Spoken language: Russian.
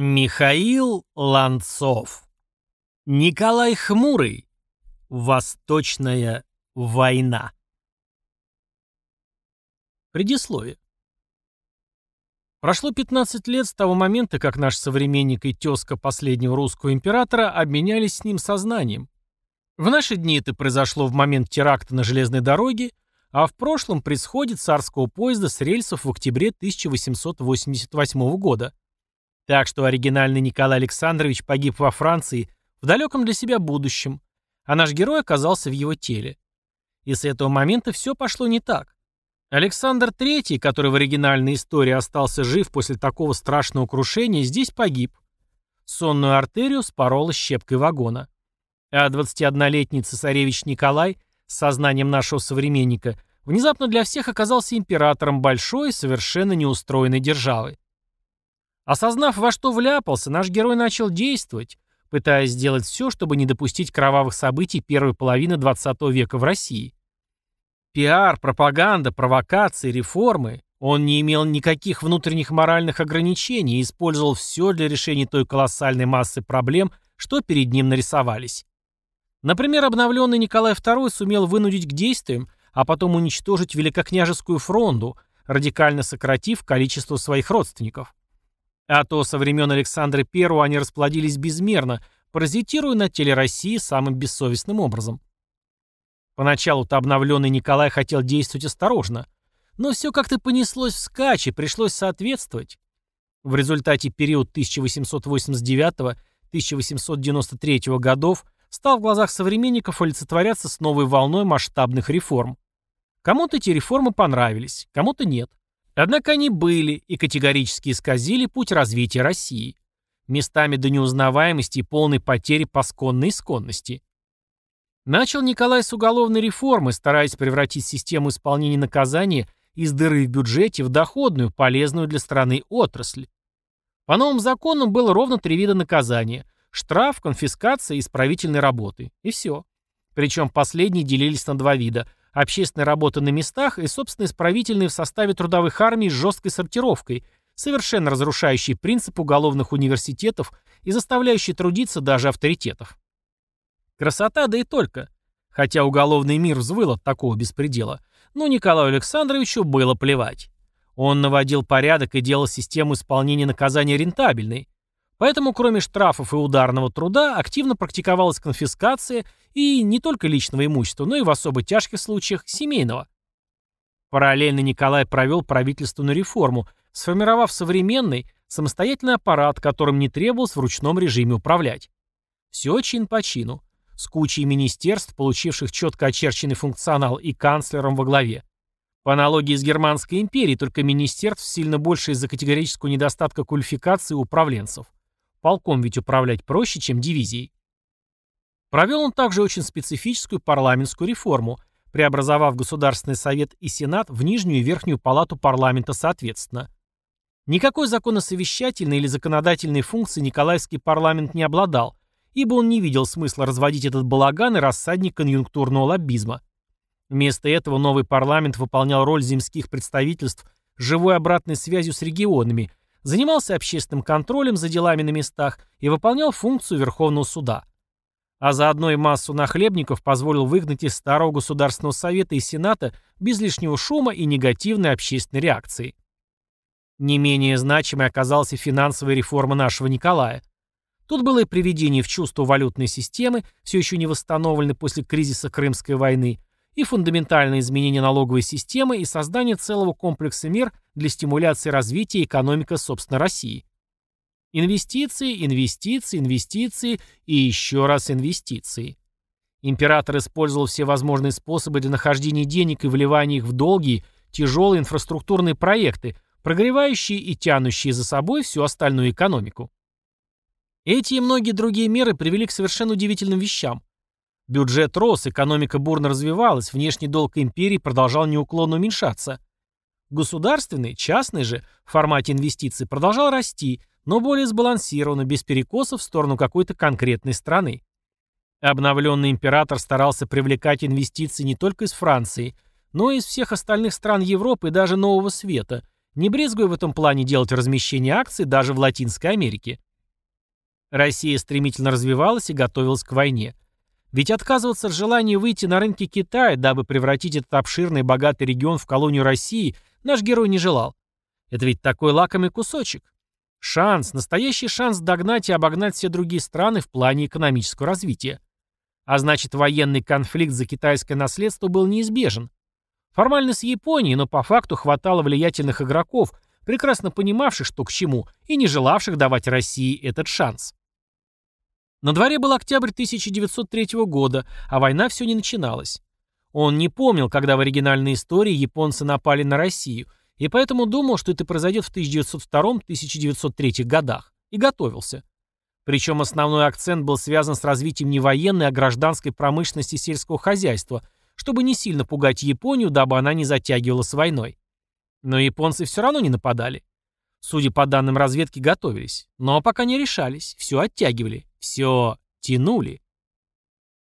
Михаил Ланцов. Николай Хмурый. Восточная война. Предисловие. Прошло 15 лет с того момента, как наш современник и тезка последнего русского императора обменялись с ним сознанием. В наши дни это произошло в момент теракта на железной дороге, а в прошлом при сходе царского поезда с рельсов в октябре 1888 года – так что оригинальный Николай Александрович погиб во Франции в далеком для себя будущем, а наш герой оказался в его теле. И с этого момента все пошло не так. Александр III, который в оригинальной истории остался жив после такого страшного крушения, здесь погиб. Сонную артерию спорола щепкой вагона. А 21-летний цесаревич Николай с сознанием нашего современника внезапно для всех оказался императором большой, совершенно неустроенной державы. Осознав, во что вляпался, наш герой начал действовать, пытаясь сделать все, чтобы не допустить кровавых событий первой половины 20 века в России. Пиар, пропаганда, провокации, реформы. Он не имел никаких внутренних моральных ограничений и использовал все для решения той колоссальной массы проблем, что перед ним нарисовались. Например, обновленный Николай II сумел вынудить к действиям, а потом уничтожить Великокняжескую фронду, радикально сократив количество своих родственников. А то со времен Александра I они расплодились безмерно, паразитируя на теле России самым бессовестным образом. Поначалу-то обновленный Николай хотел действовать осторожно, но все как-то понеслось вскачь и пришлось соответствовать. В результате период 1889-1893 годов стал в глазах современников олицетворяться с новой волной масштабных реформ. Кому-то эти реформы понравились, кому-то нет. Однако они были и категорически исказили путь развития России. Местами до неузнаваемости и полной потери пасконной исконности. Начал Николай с уголовной реформы, стараясь превратить систему исполнения наказания из дыры в бюджете в доходную, полезную для страны отрасль. По новым законам было ровно три вида наказания – штраф, конфискация и исправительной работы. И все. Причем последние делились на два вида общественная работа на местах и, собственно, исправительные в составе трудовых армий с жесткой сортировкой, совершенно разрушающий принцип уголовных университетов и заставляющий трудиться даже авторитетов. Красота, да и только. Хотя уголовный мир взвыл от такого беспредела, но Николаю Александровичу было плевать. Он наводил порядок и делал систему исполнения наказания рентабельной, Поэтому, кроме штрафов и ударного труда, активно практиковалась конфискация и не только личного имущества, но и в особо тяжких случаях семейного. Параллельно Николай провел правительственную реформу, сформировав современный, самостоятельный аппарат, которым не требовалось в ручном режиме управлять. Все чин по чину, с кучей министерств, получивших четко очерченный функционал и канцлером во главе. По аналогии с Германской империей, только министерств сильно больше из-за категорического недостатка квалификации управленцев. Полком ведь управлять проще, чем дивизией. Провел он также очень специфическую парламентскую реформу, преобразовав Государственный совет и Сенат в нижнюю и верхнюю палату парламента соответственно. Никакой законосовещательной или законодательной функции Николаевский парламент не обладал, ибо он не видел смысла разводить этот балаган и рассадник конъюнктурного лоббизма. Вместо этого новый парламент выполнял роль земских представительств живой обратной связью с регионами, занимался общественным контролем за делами на местах и выполнял функцию Верховного суда. А заодно и массу нахлебников позволил выгнать из Старого Государственного Совета и Сената без лишнего шума и негативной общественной реакции. Не менее значимой оказалась и финансовая реформа нашего Николая. Тут было и приведение в чувство валютной системы, все еще не восстановленной после кризиса Крымской войны, и фундаментальное изменение налоговой системы и создание целого комплекса мер для стимуляции развития экономики собственно России. Инвестиции, инвестиции, инвестиции и еще раз инвестиции. Император использовал все возможные способы для нахождения денег и вливания их в долгие, тяжелые инфраструктурные проекты, прогревающие и тянущие за собой всю остальную экономику. Эти и многие другие меры привели к совершенно удивительным вещам. Бюджет рос, экономика бурно развивалась, внешний долг империи продолжал неуклонно уменьшаться. Государственный, частный же, в формате инвестиций продолжал расти, но более сбалансированно, без перекосов в сторону какой-то конкретной страны. Обновленный император старался привлекать инвестиции не только из Франции, но и из всех остальных стран Европы и даже Нового Света, не брезгуя в этом плане делать размещение акций даже в Латинской Америке. Россия стремительно развивалась и готовилась к войне. Ведь отказываться от желания выйти на рынки Китая, дабы превратить этот обширный богатый регион в колонию России, наш герой не желал. Это ведь такой лакомый кусочек. Шанс, настоящий шанс догнать и обогнать все другие страны в плане экономического развития. А значит, военный конфликт за китайское наследство был неизбежен. Формально с Японией, но по факту хватало влиятельных игроков, прекрасно понимавших, что к чему, и не желавших давать России этот шанс. На дворе был октябрь 1903 года, а война все не начиналась. Он не помнил, когда в оригинальной истории японцы напали на Россию, и поэтому думал, что это произойдет в 1902-1903 годах, и готовился. Причем основной акцент был связан с развитием не военной, а гражданской промышленности сельского хозяйства, чтобы не сильно пугать Японию, дабы она не затягивала с войной. Но японцы все равно не нападали. Судя по данным разведки, готовились. Но пока не решались, все оттягивали, все тянули.